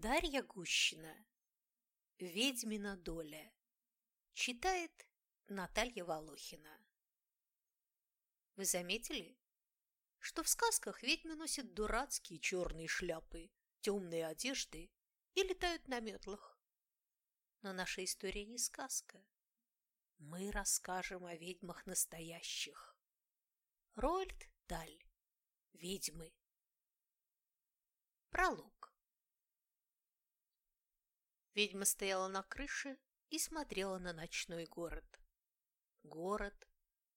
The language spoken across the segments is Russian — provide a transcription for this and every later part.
Дарья Гущина. Ведьмина доля. Читает Наталья Волохина. Вы заметили, что в сказках ведьмы носят дурацкие черные шляпы, темные одежды и летают на метлах? Но наша история не сказка. Мы расскажем о ведьмах настоящих. Рольд Даль. Ведьмы. Пролог. Ведьма стояла на крыше и смотрела на ночной город. Город,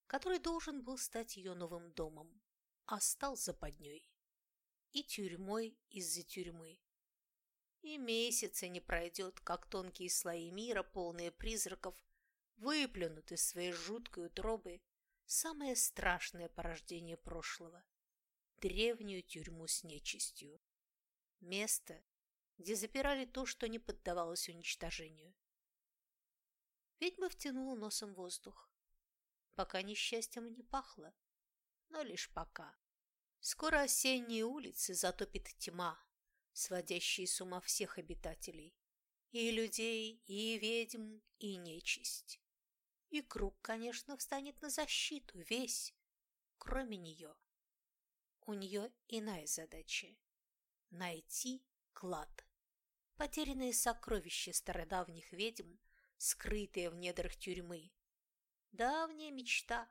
который должен был стать ее новым домом, а стал западней. И тюрьмой из-за тюрьмы. И месяца не пройдет, как тонкие слои мира, полные призраков, выплюнут из своей жуткой утробы самое страшное порождение прошлого – древнюю тюрьму с нечистью. Место, где запирали то, что не поддавалось уничтожению. Ведьма втянула носом воздух. Пока несчастьем не пахло, но лишь пока. Скоро осенние улицы затопит тьма, сводящие с ума всех обитателей. И людей, и ведьм, и нечисть. И круг, конечно, встанет на защиту, весь, кроме нее. У нее иная задача – найти клад. Потерянные сокровища стародавних ведьм, скрытые в недрах тюрьмы. Давняя мечта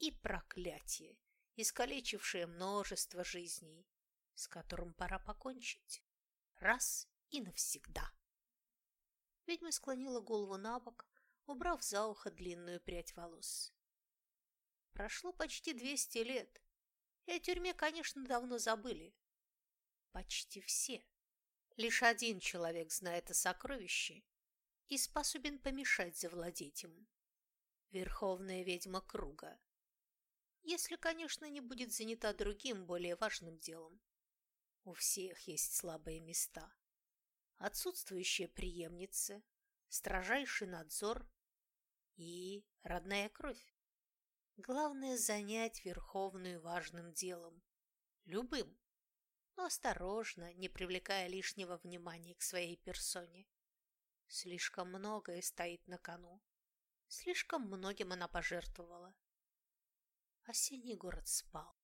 и проклятие, искалечившее множество жизней, с которым пора покончить раз и навсегда. Ведьма склонила голову на бок, убрав за ухо длинную прядь волос. Прошло почти двести лет, и о тюрьме, конечно, давно забыли. Почти все. Лишь один человек знает о сокровище и способен помешать завладеть им. Верховная ведьма круга. Если, конечно, не будет занята другим, более важным делом. У всех есть слабые места. Отсутствующая преемница, строжайший надзор и родная кровь. Главное – занять Верховную важным делом. Любым но осторожно, не привлекая лишнего внимания к своей персоне. Слишком многое стоит на кону. Слишком многим она пожертвовала. Осенний город спал.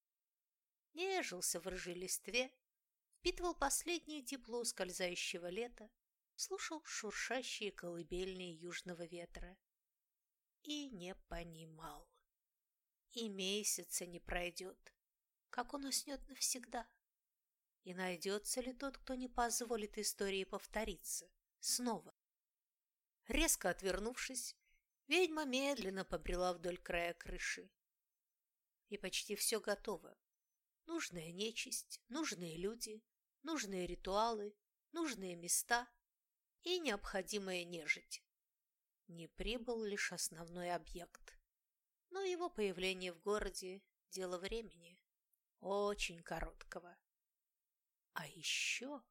Нежился в рыжей листве, впитывал последнее тепло скользающего лета, слушал шуршащие колыбельные южного ветра и не понимал. И месяца не пройдет, как он уснет навсегда. И найдется ли тот, кто не позволит истории повториться? Снова. Резко отвернувшись, ведьма медленно побрела вдоль края крыши. И почти все готово. Нужная нечисть, нужные люди, нужные ритуалы, нужные места и необходимая нежить. Не прибыл лишь основной объект. Но его появление в городе – дело времени. Очень короткого. А еще